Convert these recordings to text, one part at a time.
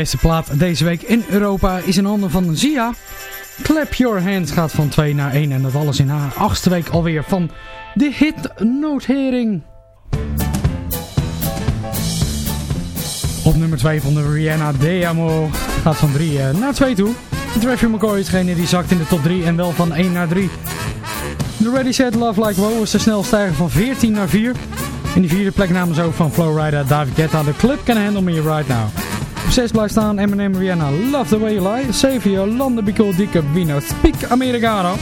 de beste plaat deze week in Europa is in handen van Zia. Clap Your Hands gaat van 2 naar 1 en dat alles in haar achtste week alweer van de hitnotering. Op nummer 2 van de Rihanna De Amo gaat van 3 eh, naar 2 toe. Trevor McCoy is degene die zakt in de top 3 en wel van 1 naar 3. De Ready Set Love Like Wow is de snel stijger van 14 naar 4. In die vierde plek namen ze ook van Flowrider David Guetta. De club can handle me right now. Op 6 blijft staan Eminem Rihanna Love the Way You Lie. 7 Jolanda Bicol Dikke Vino Speak Americano.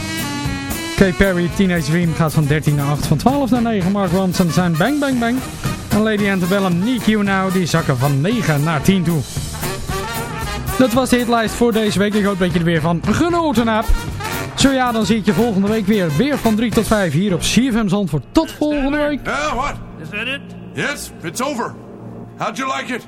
Kay Perry Teenage Dream gaat van 13 naar 8. Van 12 naar 9 Mark Ronson zijn Bang Bang Bang. En Lady Antebellum Need You Now die zakken van 9 naar 10 toe. Dat was de hitlijst voor deze week. Ik hoop dat je er weer van genoten hebt. Zo ja, dan zie ik je volgende week weer. Weer van 3 tot 5 hier op CFM Zandvoort. Tot volgende week. Yeah, what? Is that it? Yes, it's over. How'd you like it?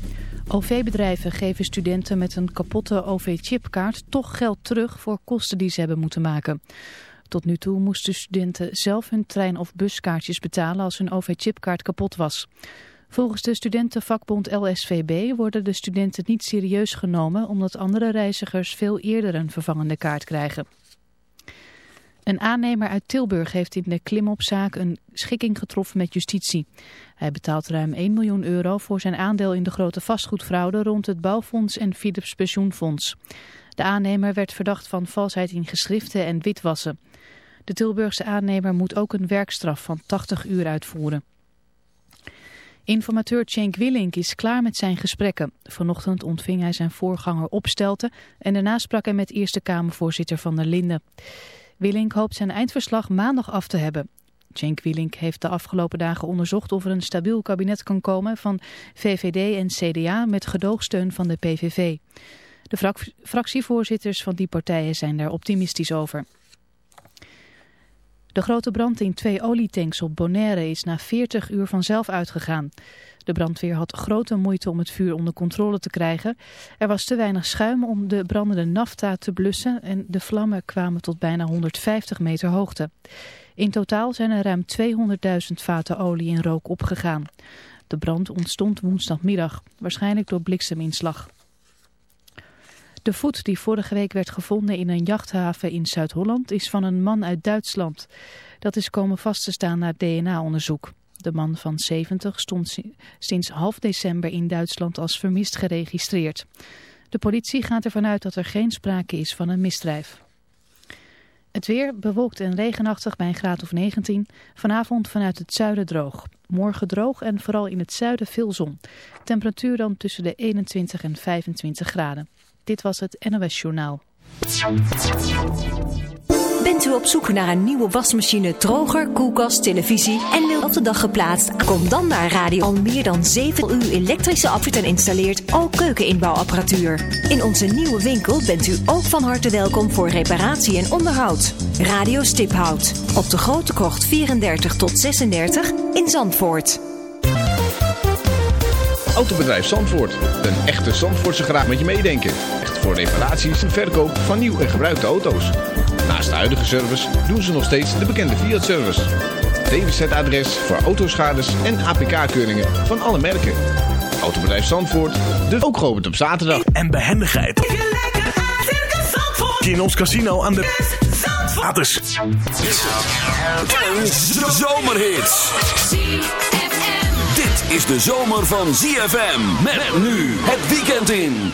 OV-bedrijven geven studenten met een kapotte OV-chipkaart toch geld terug voor kosten die ze hebben moeten maken. Tot nu toe moesten studenten zelf hun trein- of buskaartjes betalen als hun OV-chipkaart kapot was. Volgens de studentenvakbond LSVB worden de studenten niet serieus genomen omdat andere reizigers veel eerder een vervangende kaart krijgen. Een aannemer uit Tilburg heeft in de klimopzaak een schikking getroffen met justitie. Hij betaalt ruim 1 miljoen euro voor zijn aandeel in de grote vastgoedfraude rond het bouwfonds en Philips pensioenfonds. De aannemer werd verdacht van valsheid in geschriften en witwassen. De Tilburgse aannemer moet ook een werkstraf van 80 uur uitvoeren. Informateur Cenk Willink is klaar met zijn gesprekken. Vanochtend ontving hij zijn voorganger Opstelten en daarna sprak hij met Eerste Kamervoorzitter Van der Linden. Willink hoopt zijn eindverslag maandag af te hebben. Cenk Willink heeft de afgelopen dagen onderzocht of er een stabiel kabinet kan komen van VVD en CDA met gedoogsteun van de PVV. De fractievoorzitters van die partijen zijn daar optimistisch over. De grote brand in twee olietanks op Bonaire is na 40 uur vanzelf uitgegaan. De brandweer had grote moeite om het vuur onder controle te krijgen. Er was te weinig schuim om de brandende nafta te blussen en de vlammen kwamen tot bijna 150 meter hoogte. In totaal zijn er ruim 200.000 vaten olie en rook opgegaan. De brand ontstond woensdagmiddag, waarschijnlijk door blikseminslag. De voet die vorige week werd gevonden in een jachthaven in Zuid-Holland is van een man uit Duitsland. Dat is komen vast te staan na DNA-onderzoek. De man van 70 stond sinds half december in Duitsland als vermist geregistreerd. De politie gaat ervan uit dat er geen sprake is van een misdrijf. Het weer bewolkt en regenachtig bij een graad of 19. Vanavond vanuit het zuiden droog. Morgen droog en vooral in het zuiden veel zon. Temperatuur dan tussen de 21 en 25 graden. Dit was het NOS Journaal. U op zoek naar een nieuwe wasmachine, droger, koelkast, televisie en wil op de dag geplaatst? Kom dan naar Radio. Al meer dan 7 uur elektrische afwit en installeert al keukeninbouwapparatuur. In onze nieuwe winkel bent u ook van harte welkom voor reparatie en onderhoud. Radio Stiphout. Op de Grote Kocht 34 tot 36 in Zandvoort. Autobedrijf Zandvoort. Een echte Zandvoortse graag met je meedenken. Echt voor reparaties en verkoop van nieuw en gebruikte auto's. Naast de huidige service doen ze nog steeds de bekende Fiat-service. DWZ-adres voor autoschades en APK-keuringen van alle merken. Autobedrijf Zandvoort, de ook geopend op zaterdag. En behendigheid. In ons casino aan de... Gratis. En zomerhits. Dit is de zomer van ZFM. Met nu het weekend in.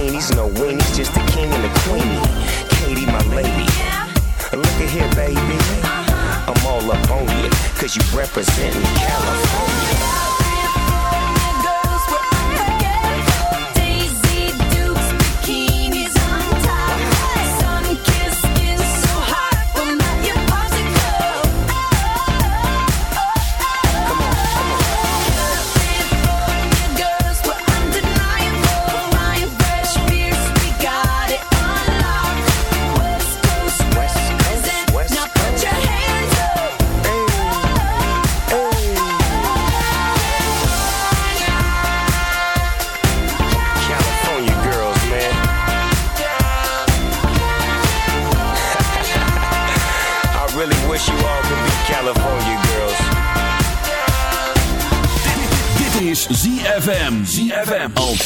bikinis, no weenies, just the king and the queenie. Katie, my lady. Look at here, baby. I'm all up on you, cause you represent California.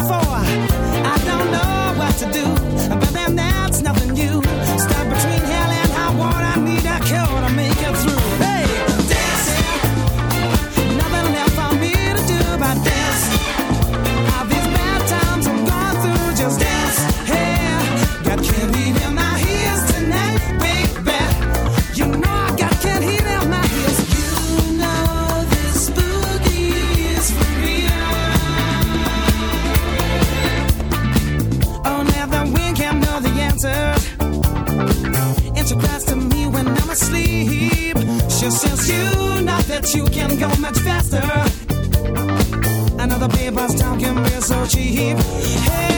I don't know what to do, but then that's nothing new. you can go much faster. Another paper's talk can be so cheap. Hey.